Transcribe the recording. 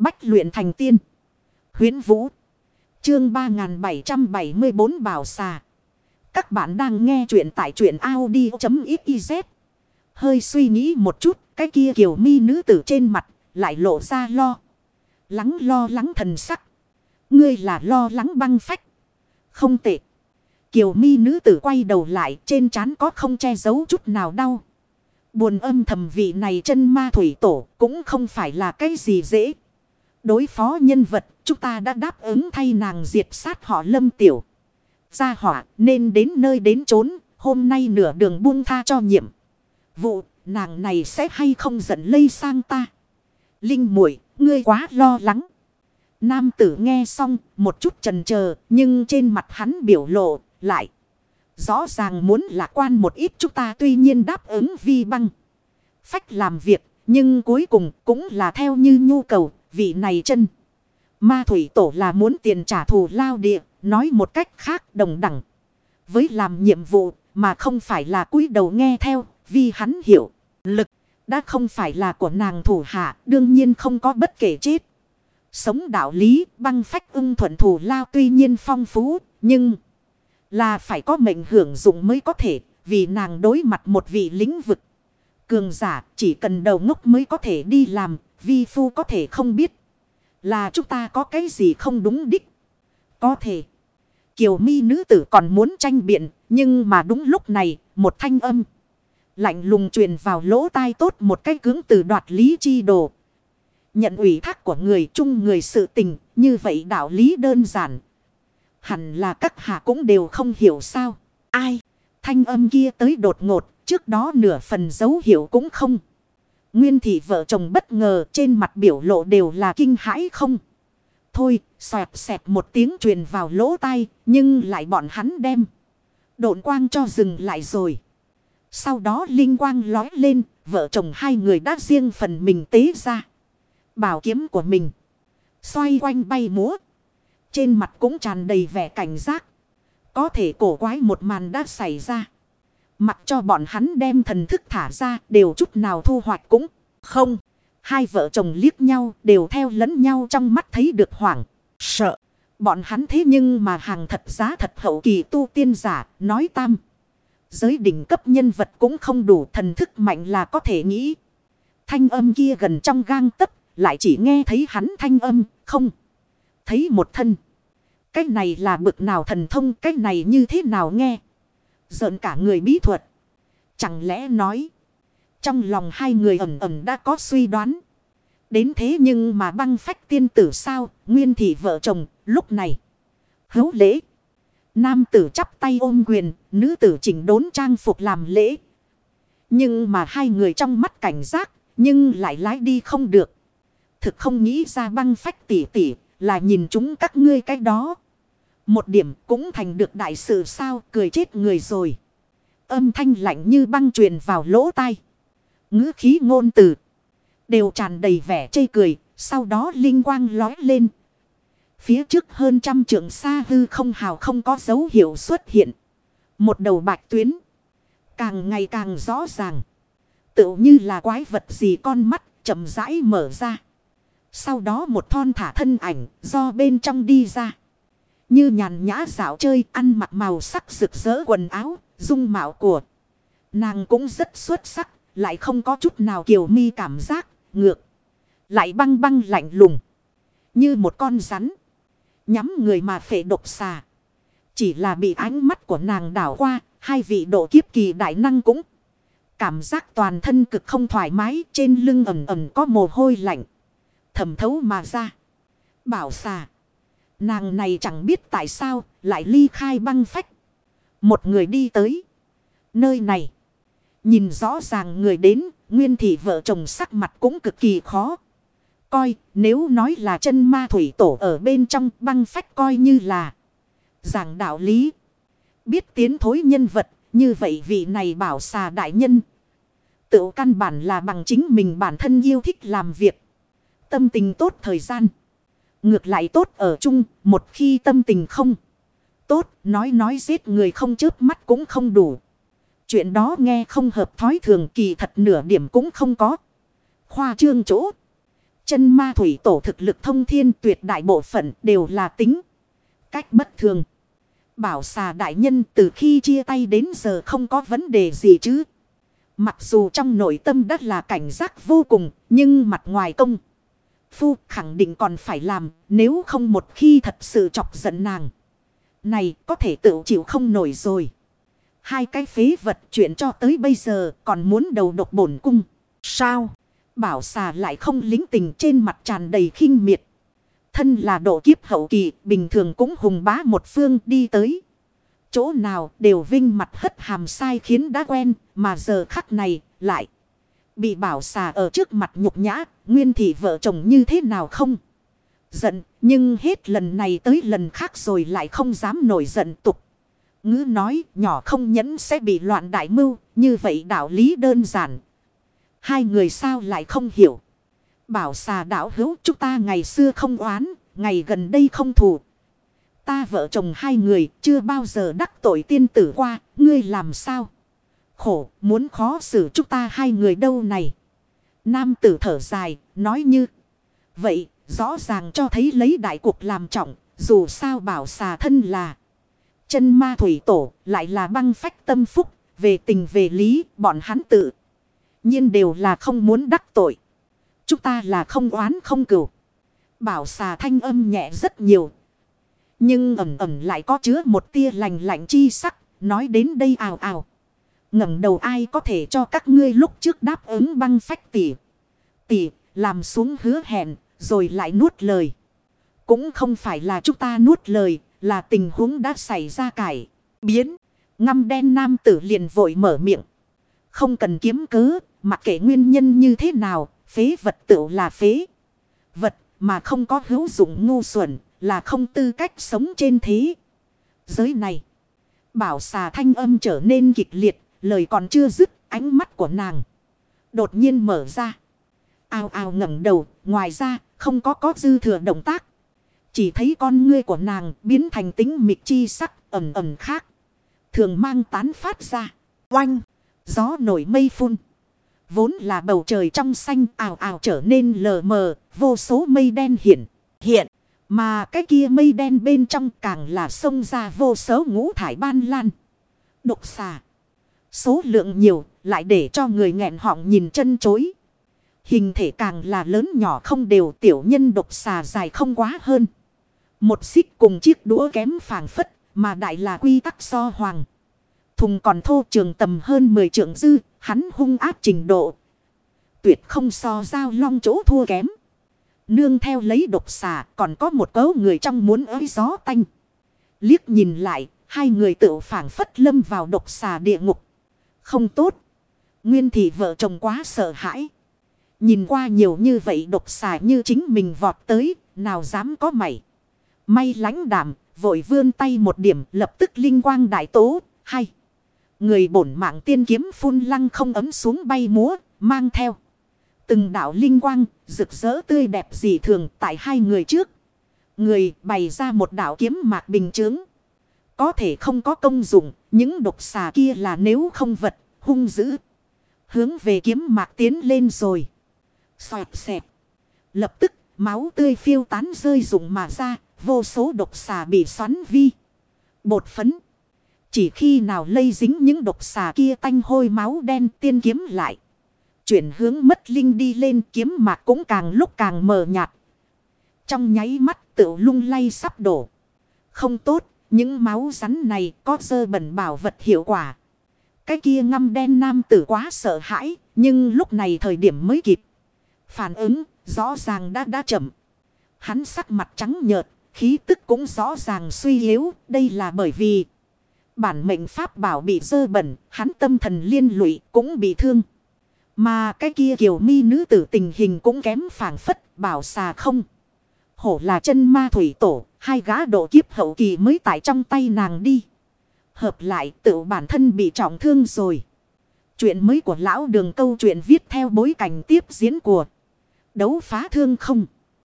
Bách luyện thành tiên. Huyến Vũ. Chương 3774 Bảo Xà. Các bạn đang nghe truyện tại truyện Audi.xyz. Hơi suy nghĩ một chút, cái kia kiểu mi nữ tử trên mặt, lại lộ ra lo. Lắng lo lắng thần sắc. Ngươi là lo lắng băng phách. Không tệ. Kiều mi nữ tử quay đầu lại trên trán có không che giấu chút nào đau. Buồn âm thầm vị này chân ma thủy tổ cũng không phải là cái gì dễ. Đối phó nhân vật, chúng ta đã đáp ứng thay nàng diệt sát họ lâm tiểu. Gia hỏa, nên đến nơi đến trốn hôm nay nửa đường buông tha cho nhiệm. Vụ, nàng này sẽ hay không giận lây sang ta. Linh muội, ngươi quá lo lắng. Nam tử nghe xong, một chút trần chờ nhưng trên mặt hắn biểu lộ lại. Rõ ràng muốn lạc quan một ít chúng ta tuy nhiên đáp ứng vi băng. Phách làm việc, nhưng cuối cùng cũng là theo như nhu cầu vị này chân. Ma thủy tổ là muốn tiền trả thù lao địa, nói một cách khác đồng đẳng. Với làm nhiệm vụ mà không phải là cúi đầu nghe theo, vì hắn hiểu, lực đã không phải là của nàng thủ hạ, đương nhiên không có bất kể chết. Sống đạo lý, băng phách ưng thuận thủ lao tuy nhiên phong phú, nhưng là phải có mệnh hưởng dụng mới có thể, vì nàng đối mặt một vị lĩnh vực. Cường giả chỉ cần đầu ngốc mới có thể đi làm vi phu có thể không biết là chúng ta có cái gì không đúng đích. Có thể kiều mi nữ tử còn muốn tranh biện nhưng mà đúng lúc này một thanh âm. Lạnh lùng truyền vào lỗ tai tốt một cái cứng từ đoạt lý chi đồ. Nhận ủy thác của người chung người sự tình, như vậy đạo lý đơn giản. Hẳn là các hạ cũng đều không hiểu sao. Ai? Thanh âm kia tới đột ngột, trước đó nửa phần dấu hiệu cũng không. Nguyên thị vợ chồng bất ngờ trên mặt biểu lộ đều là kinh hãi không. Thôi, xoẹt xẹt một tiếng truyền vào lỗ tai, nhưng lại bọn hắn đem. Độn quang cho dừng lại rồi. Sau đó linh quang lói lên, vợ chồng hai người đã riêng phần mình tế ra. Bảo kiếm của mình. Xoay quanh bay múa. Trên mặt cũng tràn đầy vẻ cảnh giác. Có thể cổ quái một màn đã xảy ra. Mặc cho bọn hắn đem thần thức thả ra đều chút nào thu hoạch cũng không. Hai vợ chồng liếc nhau đều theo lẫn nhau trong mắt thấy được hoảng, sợ. Bọn hắn thế nhưng mà hàng thật giá thật hậu kỳ tu tiên giả nói tam. Giới đỉnh cấp nhân vật cũng không đủ thần thức mạnh là có thể nghĩ. Thanh âm kia gần trong gang tấc lại chỉ nghe thấy hắn thanh âm không. Thấy một thân. Cái này là bực nào thần thông cái này như thế nào nghe. Giận cả người bí thuật. Chẳng lẽ nói. Trong lòng hai người ẩm ẩm đã có suy đoán. Đến thế nhưng mà băng phách tiên tử sao. Nguyên thị vợ chồng, lúc này. Hấu lễ. Nam tử chắp tay ôm quyền. Nữ tử chỉnh đốn trang phục làm lễ. Nhưng mà hai người trong mắt cảnh giác. Nhưng lại lái đi không được. Thực không nghĩ ra băng phách tỉ tỉ là nhìn chúng các ngươi cái đó. Một điểm cũng thành được đại sự sao, cười chết người rồi. Âm thanh lạnh như băng truyền vào lỗ tai. ngữ khí ngôn từ. Đều tràn đầy vẻ chê cười. Sau đó linh quang lói lên. Phía trước hơn trăm trượng xa hư không hào không có dấu hiệu xuất hiện. Một đầu bạch tuyến. Càng ngày càng rõ ràng. Tự như là quái vật gì con mắt chậm rãi mở ra. Sau đó một thon thả thân ảnh do bên trong đi ra. Như nhàn nhã dạo chơi ăn mặc màu sắc rực rỡ quần áo, dung mạo của. Nàng cũng rất xuất sắc, lại không có chút nào kiều mi cảm giác, ngược. Lại băng băng lạnh lùng. Như một con rắn. Nhắm người mà phệ độc xà. Chỉ là bị ánh mắt của nàng đảo qua, hai vị độ kiếp kỳ đại năng cũng. Cảm giác toàn thân cực không thoải mái, trên lưng ẩm ẩm có mồ hôi lạnh. Thẩm thấu mà ra. Bảo xà. Nàng này chẳng biết tại sao lại ly khai băng phách. Một người đi tới. Nơi này. Nhìn rõ ràng người đến. Nguyên thị vợ chồng sắc mặt cũng cực kỳ khó. Coi, nếu nói là chân ma thủy tổ ở bên trong băng phách coi như là. Giảng đạo lý. Biết tiến thối nhân vật. Như vậy vị này bảo xà đại nhân. Tự căn bản là bằng chính mình bản thân yêu thích làm việc. Tâm tình tốt thời gian. Ngược lại tốt ở chung, một khi tâm tình không tốt, nói nói giết người không chớp mắt cũng không đủ. Chuyện đó nghe không hợp thói thường kỳ thật nửa điểm cũng không có. Khoa trương chỗ. Chân ma thủy tổ thực lực thông thiên tuyệt đại bộ phận đều là tính. Cách bất thường. Bảo xà đại nhân từ khi chia tay đến giờ không có vấn đề gì chứ. Mặc dù trong nội tâm đất là cảnh giác vô cùng, nhưng mặt ngoài công. Phu khẳng định còn phải làm, nếu không một khi thật sự chọc giận nàng. Này có thể tự chịu không nổi rồi. Hai cái phế vật chuyện cho tới bây giờ còn muốn đầu độc bổn cung. Sao? Bảo xà lại không lính tình trên mặt tràn đầy khinh miệt. Thân là độ kiếp hậu kỳ, bình thường cũng hùng bá một phương đi tới. Chỗ nào đều vinh mặt hất hàm sai khiến đã quen, mà giờ khắc này lại bị bảo xà ở trước mặt nhục nhã, nguyên thị vợ chồng như thế nào không? Giận, nhưng hết lần này tới lần khác rồi lại không dám nổi giận tục. Ngữ nói nhỏ không nhẫn sẽ bị loạn đại mưu, như vậy đạo lý đơn giản. Hai người sao lại không hiểu. Bảo xà đạo hữu chúng ta ngày xưa không oán, ngày gần đây không thù. Ta vợ chồng hai người chưa bao giờ đắc tội tiên tử qua, ngươi làm sao? Khổ, muốn khó xử chúng ta hai người đâu này. Nam tử thở dài, nói như. Vậy, rõ ràng cho thấy lấy đại cuộc làm trọng, dù sao bảo xà thân là. Chân ma thủy tổ, lại là băng phách tâm phúc, về tình về lý, bọn hắn tự. nhiên đều là không muốn đắc tội. Chúng ta là không oán không cửu. Bảo xà thanh âm nhẹ rất nhiều. Nhưng ẩm ẩm lại có chứa một tia lành lạnh chi sắc. Nói đến đây ào ào ngẩng đầu ai có thể cho các ngươi lúc trước đáp ứng băng phách tỷ tỷ làm xuống hứa hẹn, rồi lại nuốt lời. Cũng không phải là chúng ta nuốt lời, là tình huống đã xảy ra cải. Biến. Ngâm đen nam tử liền vội mở miệng. Không cần kiếm cớ. Mặc kệ nguyên nhân như thế nào. Phế vật tự là phế. Vật mà không có hữu dụng ngu xuẩn, là không tư cách sống trên thế. Giới này. Bảo xà thanh âm trở nên kịch liệt. Lời còn chưa dứt, ánh mắt của nàng. Đột nhiên mở ra. Ao ao ngẩng đầu. Ngoài ra, không có có dư thừa động tác. Chỉ thấy con ngươi của nàng biến thành tính mịch chi sắc, ẩm ẩm khác. Thường mang tán phát ra. Oanh. Gió nổi mây phun. Vốn là bầu trời trong xanh ảo ảo trở nên lờ mờ. Vô số mây đen hiện. Hiện. Mà cái kia mây đen bên trong càng là sông ra vô số ngũ thải ban lan. Độc xà. Số lượng nhiều lại để cho người nghẹn họng nhìn chân chối. Hình thể càng là lớn nhỏ không đều tiểu nhân độc xà dài không quá hơn. Một xích cùng chiếc đũa kém phảng phất mà đại là quy tắc so hoàng. Thùng còn thô trường tầm hơn 10 trượng dư, hắn hung áp trình độ. Tuyệt không so giao long chỗ thua kém. Nương theo lấy độc xà còn có một cấu người trong muốn ới gió tanh. Liếc nhìn lại, hai người tự phản phất lâm vào độc xà địa ngục. Không tốt. Nguyên thị vợ chồng quá sợ hãi. Nhìn qua nhiều như vậy độc xà như chính mình vọt tới, nào dám có mày. May lãnh đảm, vội vươn tay một điểm lập tức linh quang đại tố, hay. Người bổn mạng tiên kiếm phun lăng không ấm xuống bay múa, mang theo. Từng đạo linh quang, rực rỡ tươi đẹp dị thường tại hai người trước. Người bày ra một đạo kiếm mạc bình chướng. Có thể không có công dụng, những độc xà kia là nếu không vật, hung dữ. Hướng về kiếm mạc tiến lên rồi. Xoẹt xẹp. Lập tức, máu tươi phiêu tán rơi rụng mà ra, vô số độc xà bị xoắn vi. Bột phấn. Chỉ khi nào lây dính những độc xà kia tanh hôi máu đen tiên kiếm lại. Chuyển hướng mất linh đi lên kiếm mạc cũng càng lúc càng mờ nhạt. Trong nháy mắt tự lung lay sắp đổ. Không tốt, những máu rắn này có dơ bẩn bảo vật hiệu quả. Cái kia ngâm đen nam tử quá sợ hãi, nhưng lúc này thời điểm mới kịp. Phản ứng, rõ ràng đã đã chậm. Hắn sắc mặt trắng nhợt, khí tức cũng rõ ràng suy yếu, đây là bởi vì bản mệnh pháp bảo bị dơ bẩn, hắn tâm thần liên lụy cũng bị thương. Mà cái kia kiều mi nữ tử tình hình cũng kém phản phất, bảo xà không. Hổ là chân ma thủy tổ, hai gã độ kiếp hậu kỳ mới tại trong tay nàng đi. Hợp lại tự bản thân bị trọng thương rồi. Chuyện mới của lão đường câu chuyện viết theo bối cảnh tiếp diễn của đấu phá thương không.